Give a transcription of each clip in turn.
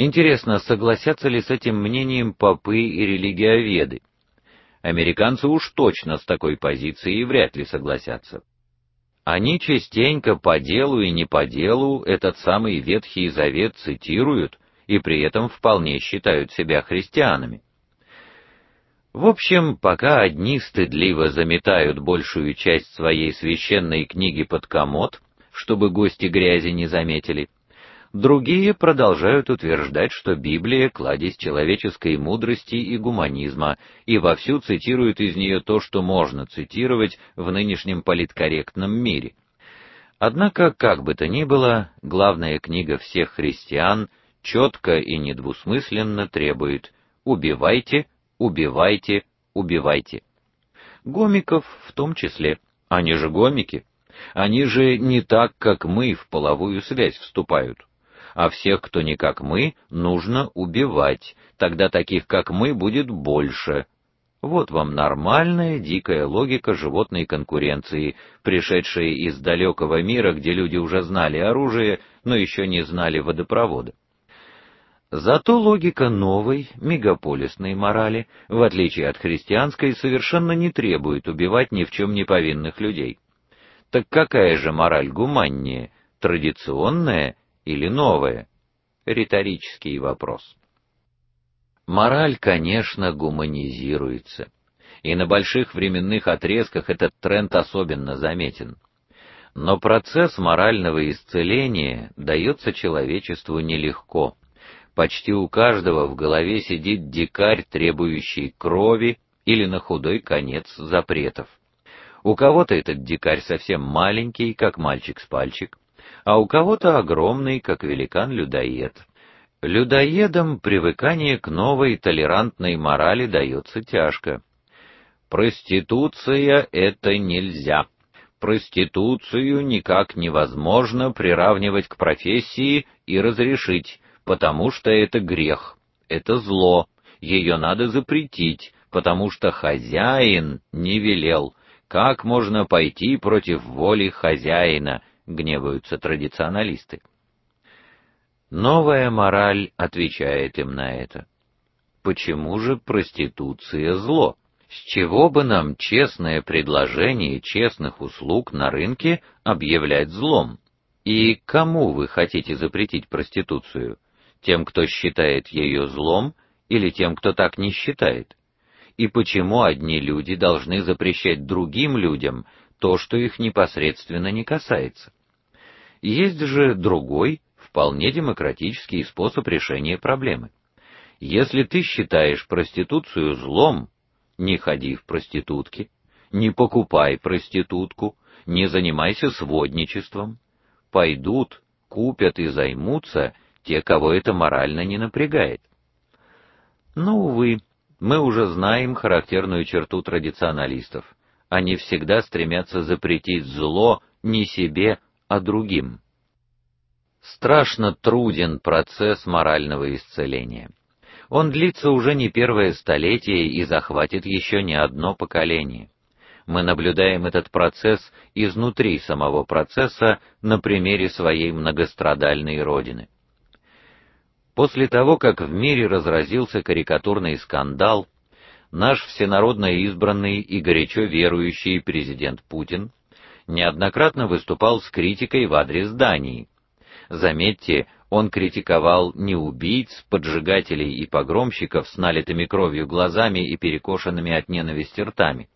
Интересно, согласятся ли с этим мнением попы и религиоведы? Американцы уж точно с такой позицией вряд ли согласятся. Они частенько по делу и не по делу этот самый Ветхий Завет цитируют и при этом вполне считают себя христианами. В общем, пока одни стыдливо заметают большую часть своей священной книги под комод, чтобы гости грязи не заметили, другие продолжают утверждать, что Библия кладезь человеческой мудрости и гуманизма, и вовсю цитируют из нее то, что можно цитировать в нынешнем политкорректном мире. Однако, как бы то ни было, главная книга всех христиан четко и недвусмысленно требует: убивайте убивайте, убивайте. Гомиков в том числе. Они же гомики. Они же не так, как мы, в половую связь вступают. А всех, кто не как мы, нужно убивать. Тогда таких, как мы, будет больше. Вот вам нормальная дикая логика животной конкуренции, пришедшая из далекого мира, где люди уже знали оружие, но еще не знали водопровода. Зато логика новой мегаполисной морали, в отличие от христианской, совершенно не требует убивать ни в чем не повинных людей. Так какая же мораль гуманнее, традиционная или новая? Риторический вопрос. Мораль, конечно, гуманизируется. И на больших временных отрезках этот тренд особенно заметен. Но процесс морального исцеления дается человечеству нелегко. Почти у каждого в голове сидит дикарь, требующий крови или на худой конец запретов. У кого-то этот дикарь совсем маленький, как мальчик с пальчик, а у кого-то огромный, как великан-людоед. Людоедам привыкание к новой толерантной морали дается тяжко. Проституция это нельзя. Проституцию никак невозможно приравнивать к профессии и разрешить потому что это грех, это зло, ее надо запретить, потому что хозяин не велел. Как можно пойти против воли хозяина, гневаются традиционалисты. Новая мораль отвечает им на это. Почему же проституция зло? С чего бы нам честное предложение честных услуг на рынке объявлять злом? И кому вы хотите запретить проституцию? Тем, кто считает ее злом, или тем, кто так не считает? И почему одни люди должны запрещать другим людям то, что их непосредственно не касается? Есть же другой, вполне демократический способ решения проблемы. Если ты считаешь проституцию злом, не ходи в проститутки, не покупай проститутку, не занимайся сводничеством. Пойдут, купят и займутся те, кого это морально не напрягает. Но увы, мы уже знаем характерную черту традиционалистов. Они всегда стремятся запретить зло не себе, а другим. Страшно труден процесс морального исцеления. Он длится уже не первое столетие и захватит еще не одно поколение. Мы наблюдаем этот процесс изнутри самого процесса на примере своей многострадальной родины. После того, как в мире разразился карикатурный скандал, наш всенародно избранный и горячо верующий президент Путин неоднократно выступал с критикой в адрес Дании. Заметьте, он критиковал не убийц, поджигателей и погромщиков с налитыми кровью глазами и перекошенными от ненависти ртами,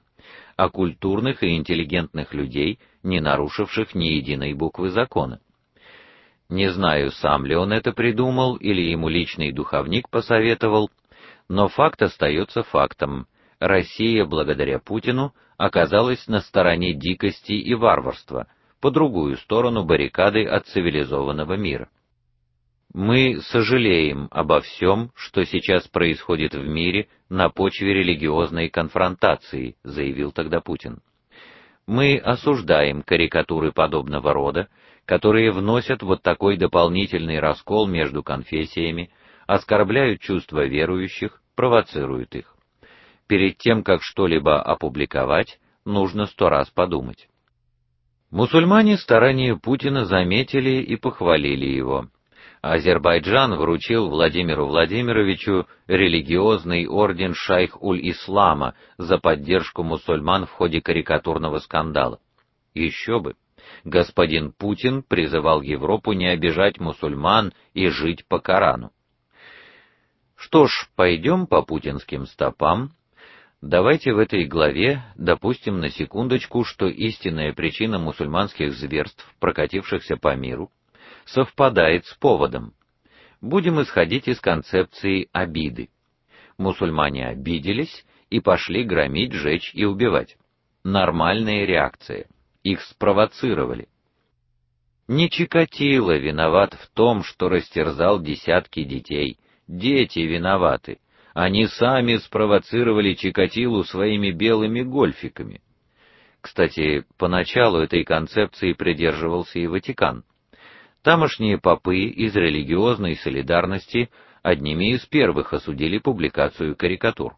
а культурных и интеллигентных людей, не нарушивших ни единой буквы закона. Не знаю, сам ли он это придумал или ему личный духовник посоветовал, но факт остается фактом. Россия, благодаря Путину, оказалась на стороне дикости и варварства, по другую сторону баррикады от цивилизованного мира. Мы сожалеем обо всем, что сейчас происходит в мире на почве религиозной конфронтации, заявил тогда Путин. Мы осуждаем карикатуры подобного рода, которые вносят вот такой дополнительный раскол между конфессиями, оскорбляют чувства верующих, провоцируют их. Перед тем, как что-либо опубликовать, нужно сто раз подумать. Мусульмане старания Путина заметили и похвалили его. Азербайджан вручил Владимиру Владимировичу религиозный орден Шайх-уль-Ислама за поддержку мусульман в ходе карикатурного скандала. Еще бы. Господин Путин призывал Европу не обижать мусульман и жить по Корану. Что ж, пойдем по путинским стопам. Давайте в этой главе допустим на секундочку, что истинная причина мусульманских зверств, прокатившихся по миру, совпадает с поводом. Будем исходить из концепции обиды. Мусульмане обиделись и пошли громить, жечь и убивать. Нормальная реакция. Их спровоцировали. Не Чикатило виноват в том, что растерзал десятки детей. Дети виноваты. Они сами спровоцировали Чикатилу своими белыми гольфиками. Кстати, поначалу этой концепции придерживался и Ватикан. Тамошние попы из религиозной солидарности одними из первых осудили публикацию карикатур.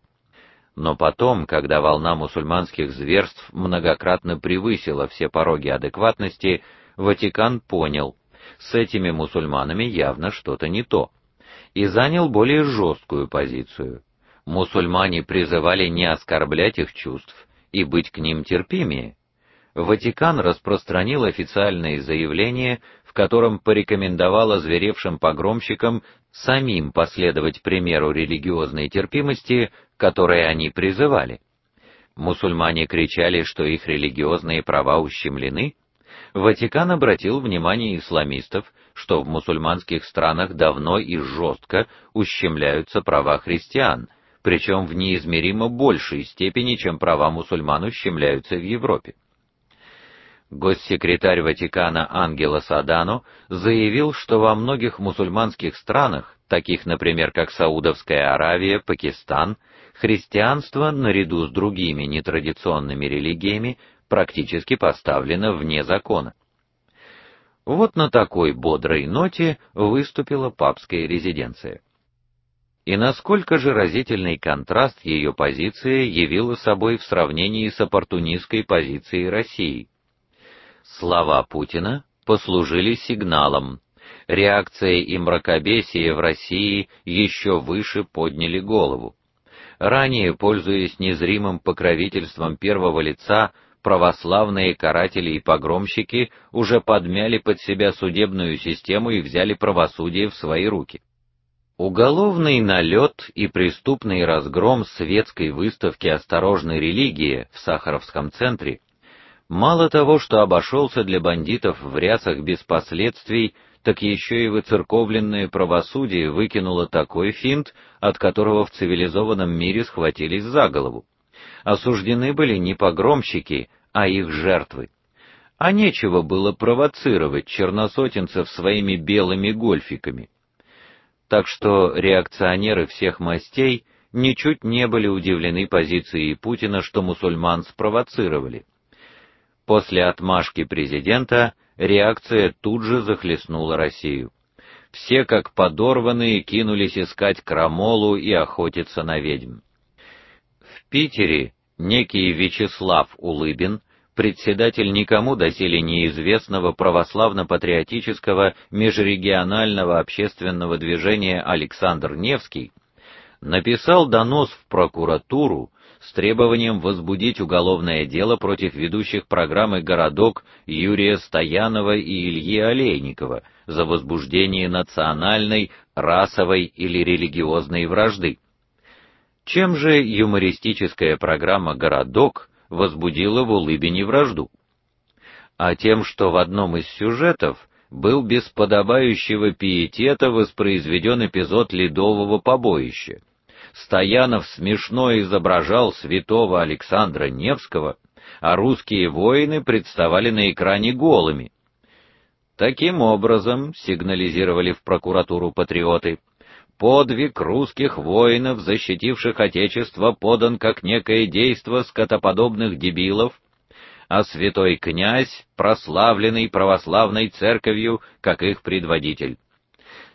Но потом, когда волна мусульманских зверств многократно превысила все пороги адекватности, Ватикан понял: с этими мусульманами явно что-то не то, и занял более жесткую позицию. Мусульмане призывали не оскорблять их чувств и быть к ним терпимее. Ватикан распространил официальное заявление, в котором порекомендовал озверевшим погромщикам самим последовать примеру религиозной терпимости, которой они призывали. Мусульмане кричали, что их религиозные права ущемлены. Ватикан обратил внимание исламистов, что в мусульманских странах давно и жестко ущемляются права христиан, причем в неизмеримо большей степени, чем права мусульман ущемляются в Европе. Госсекретарь Ватикана Ангело Садано заявил, что во многих мусульманских странах, таких, например, как Саудовская Аравия, Пакистан, христианство наряду с другими нетрадиционными религиями практически поставлено вне закона. Вот на такой бодрой ноте выступила папская резиденция. И насколько же разительный контраст ее позиция явила собой в сравнении с оппортунистской позицией России. Слова Путина послужили сигналом. Реакция и мракобесие в России еще выше подняли голову. Ранее, пользуясь незримым покровительством первого лица, православные каратели и погромщики уже подмяли под себя судебную систему и взяли правосудие в свои руки. Уголовный налет и преступный разгром светской выставки Осторожной религии в Сахаровском центре Мало того, что обошелся для бандитов в рясах без последствий, так еще и выцерковленное правосудие выкинуло такой финт, от которого в цивилизованном мире схватились за голову. Осуждены были не погромщики, а их жертвы. А нечего было провоцировать черносотенцев своими белыми гольфиками. Так что реакционеры всех мастей ничуть не были удивлены позицией Путина, что мусульман спровоцировали. После отмашки президента реакция тут же захлестнула Россию. Все, как подорванные, кинулись искать крамолу и охотиться на ведьм. Питере некий Вячеслав Улыбин, председатель никому доселе неизвестного православно-патриотического межрегионального общественного движения Александр Невский, написал донос в прокуратуру с требованием возбудить уголовное дело против ведущих программы Городок Юрия Стоянова и Ильи Олейникова за возбуждение национальной, расовой или религиозной вражды. Чем же юмористическая программа Городок возбудила в Улыбине вражду? А тем, что в одном из сюжетов был без подобающего пиетета воспроизведен эпизод ледового побоища. Стоянов смешно изображал святого Александра Невского, а русские воины представали на экране голыми. Таким образом, сигнализировали в прокуратуру патриоты, подвиг русских воинов, защитивших отечество, подан как некое действо скотоподобных дебилов, а святой князь прославленный православной церковью как их предводитель.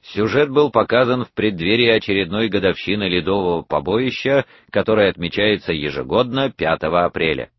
Сюжет был показан в преддверии очередной годовщины ледового побоища, которое отмечается ежегодно 5 апреля.